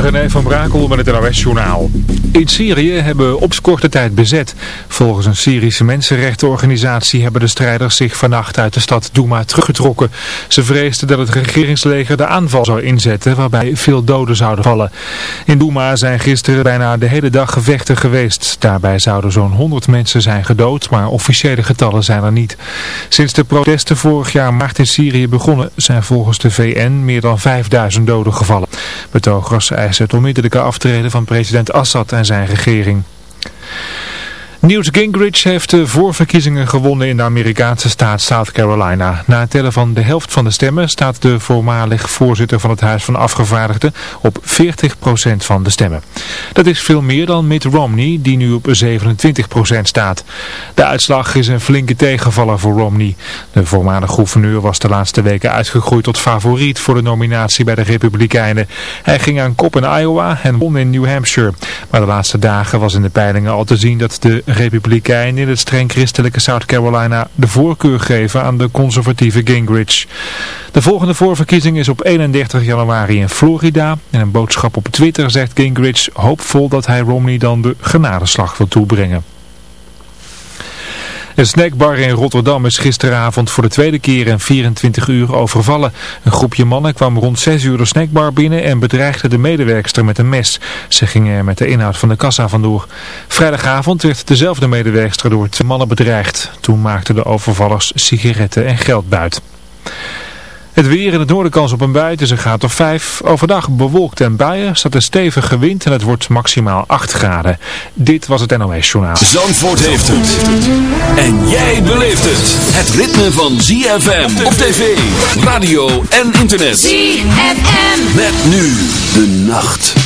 René van Brakel met het NOS-journaal. In Syrië hebben op korte tijd bezet. Volgens een Syrische mensenrechtenorganisatie hebben de strijders zich vannacht uit de stad Douma teruggetrokken. Ze vreesden dat het regeringsleger de aanval zou inzetten waarbij veel doden zouden vallen. In Douma zijn gisteren bijna de hele dag gevechten geweest. Daarbij zouden zo'n 100 mensen zijn gedood, maar officiële getallen zijn er niet. Sinds de protesten vorig jaar maart in Syrië begonnen zijn volgens de VN meer dan 5000 doden gevallen. Betogers eisen het onmiddellijke aftreden van president Assad en zijn regering. Newt Gingrich heeft de voorverkiezingen gewonnen in de Amerikaanse staat South Carolina. Na het tellen van de helft van de stemmen staat de voormalig voorzitter van het Huis van Afgevaardigden op 40% van de stemmen. Dat is veel meer dan Mitt Romney, die nu op 27% staat. De uitslag is een flinke tegenvaller voor Romney. De voormalig gouverneur was de laatste weken uitgegroeid tot favoriet voor de nominatie bij de Republikeinen. Hij ging aan kop in Iowa en won in New Hampshire. Maar de laatste dagen was in de peilingen al te zien dat de Republikeinen in het streng christelijke South Carolina de voorkeur geven aan de conservatieve Gingrich. De volgende voorverkiezing is op 31 januari in Florida. En een boodschap op Twitter zegt Gingrich hoopvol dat hij Romney dan de genadeslag wil toebrengen. Een snackbar in Rotterdam is gisteravond voor de tweede keer in 24 uur overvallen. Een groepje mannen kwam rond 6 uur de snackbar binnen en bedreigde de medewerkster met een mes. Ze gingen er met de inhoud van de kassa vandoor. Vrijdagavond werd dezelfde medewerkster door twee mannen bedreigd. Toen maakten de overvallers sigaretten en geld buit. Het weer in het noorden kans op een bui, het is een graad of 5. Overdag bewolkt en buien, staat een stevige wind en het wordt maximaal 8 graden. Dit was het NOS Journaal. Zandvoort heeft het. En jij beleeft het. Het ritme van ZFM op tv, radio en internet. ZFM. Met nu de nacht.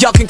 Y'all can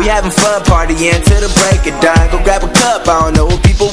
We having fun partying till the break of dawn. Go grab a cup, I don't know what people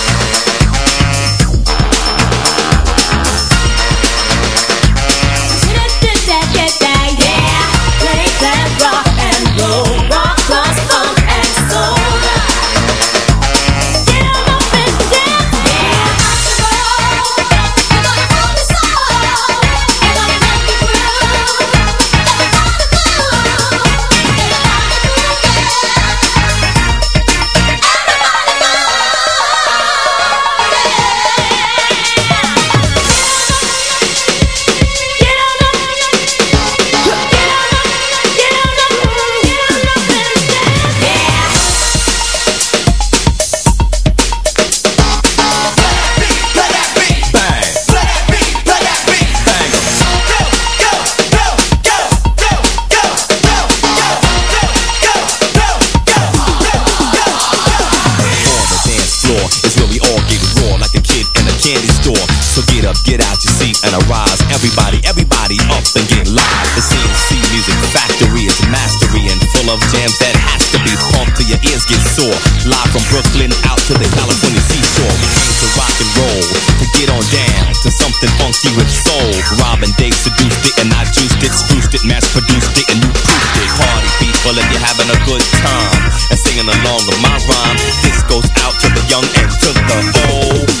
Sore. Live from Brooklyn out to the California seashore. We came to rock and roll, to get on down to something funky with soul. Robin Dave seduced it and I juiced it, spruced it, mass produced it, and you proofed it. Party people if you're having a good time and singing along with my rhyme. This goes out to the young and to the old.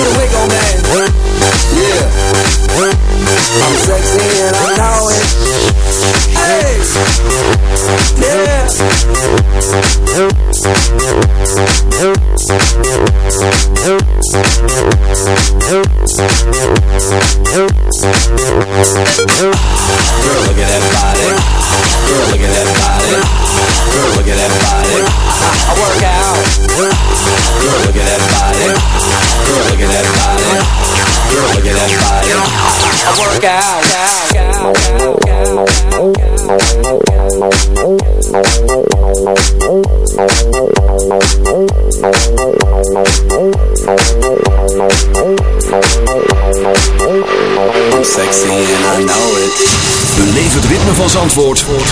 The wiggle, man. Yeah.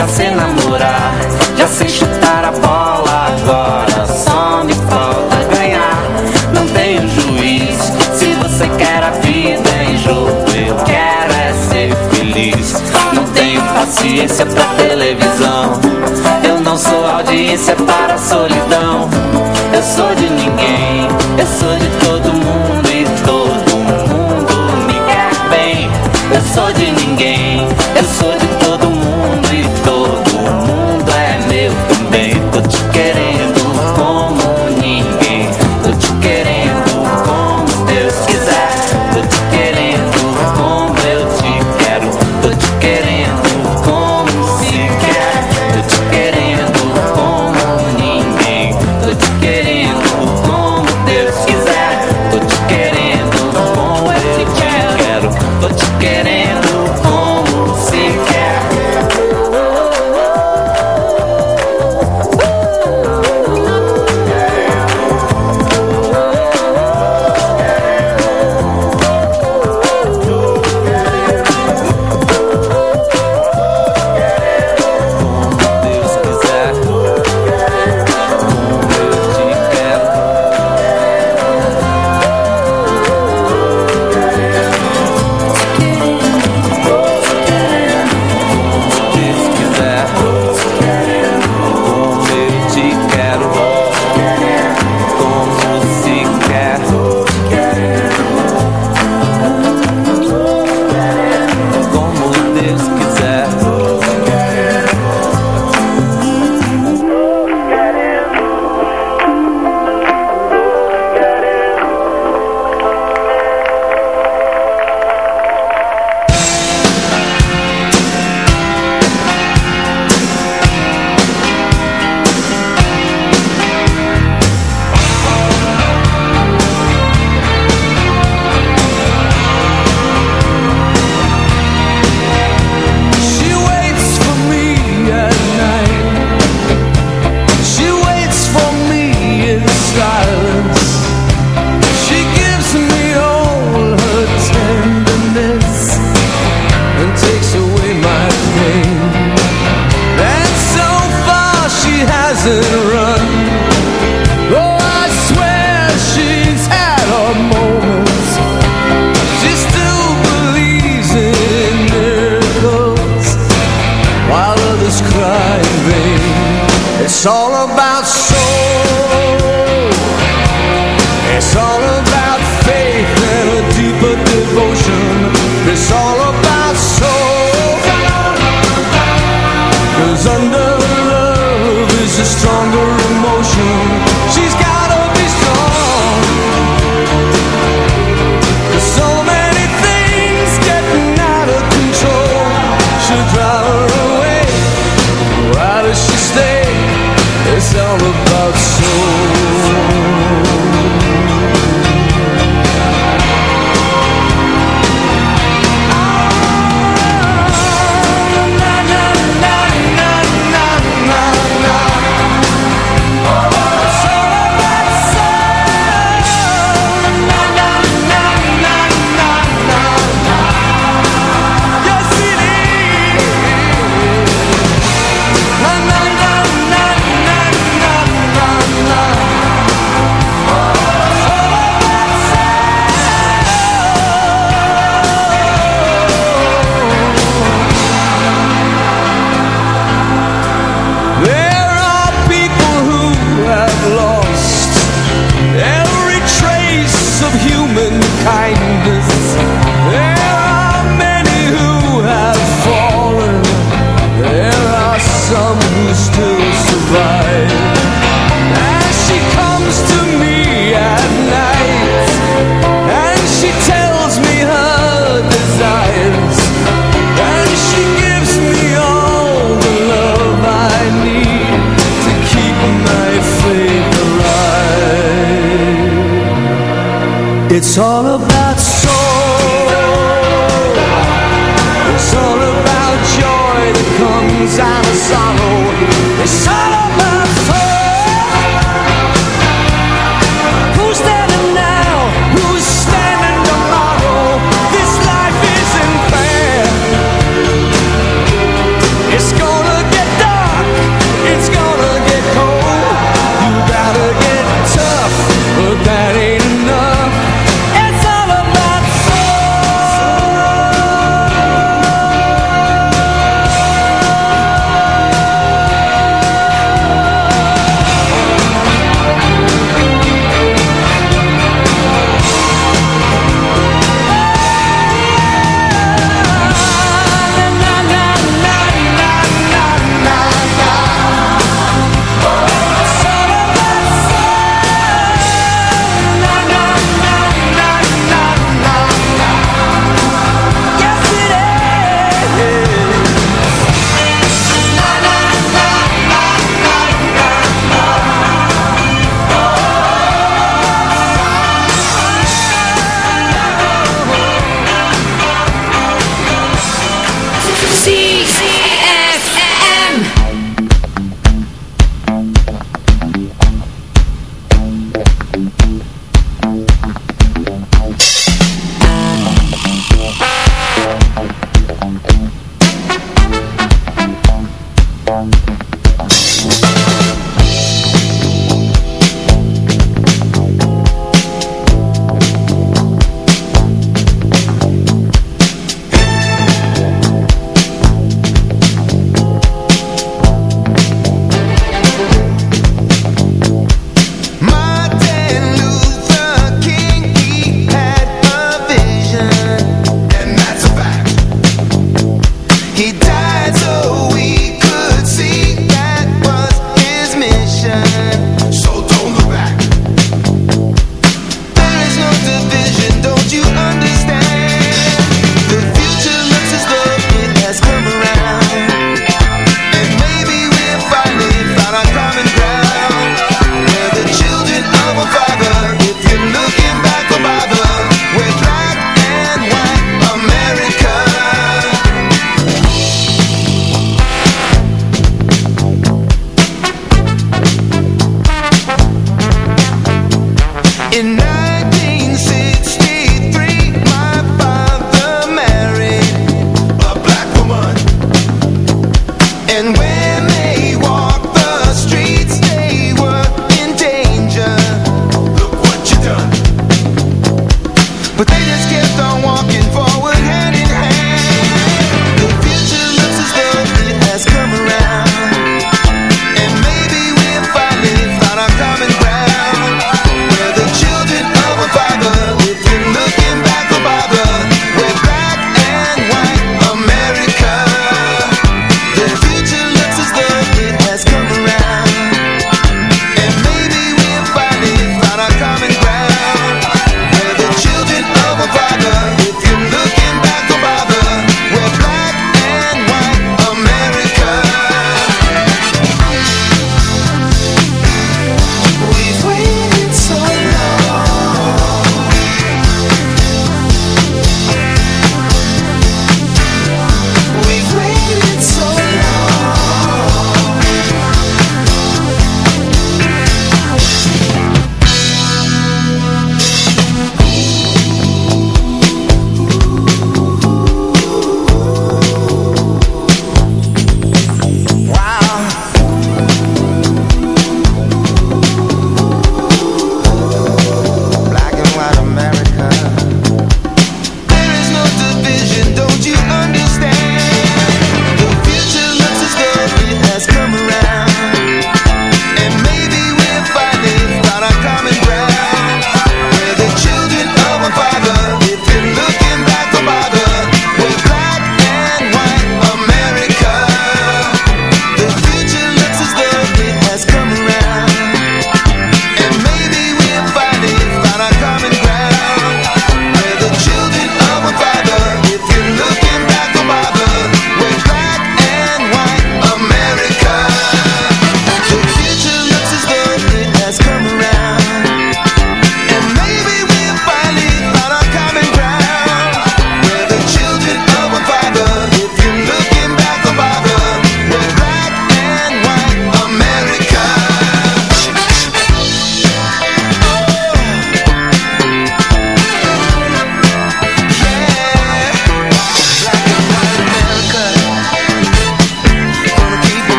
Já sei namorar, já sei chutar a bola agora. Só me falta ganhar, não tenho juiz. Se você quer a vida em jogo, eu quero é ser feliz. Não tenho paciência pra televisão. Eu não sou audiência para a solidão. Eu sou de ninguém,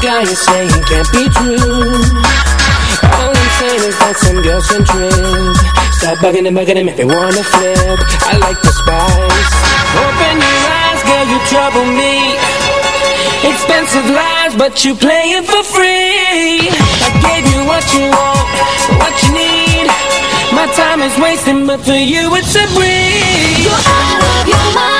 Guy is saying can't be true. All I'm saying is that some girls can trip. Stop bugging and bugging him if they wanna flip. I like the spice. Open your eyes, girl, you trouble me. Expensive lies, but you play it for free. I gave you what you want, what you need. My time is wasting, but for you it's a breeze. You're out of your mind.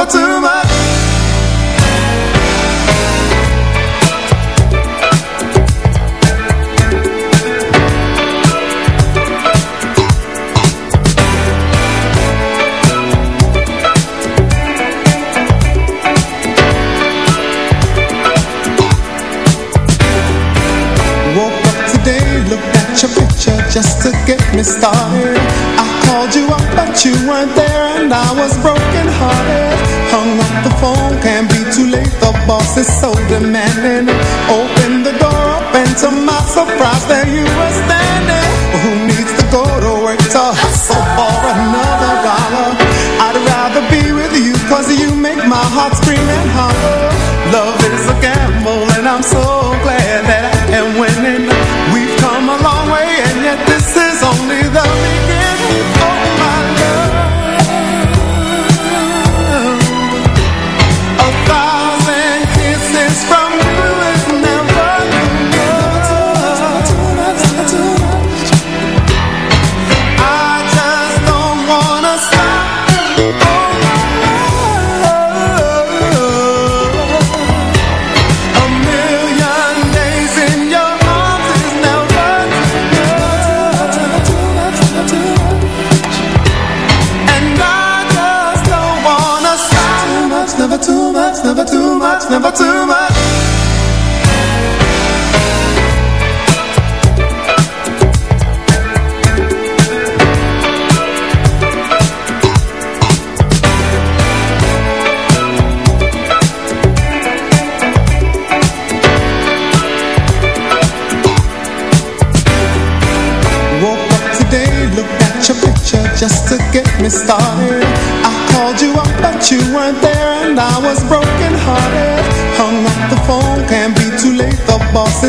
Never too much. Woke up today, looked at your picture just to get me started. I called you up, but you weren't there, and I was broken hearted. Boss is so demanding. Open the door up, and to my surprise, there you were standing. Who needs to go to work to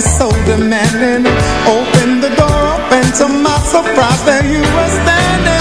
so demanding. Open the door and to my surprise, there you were standing.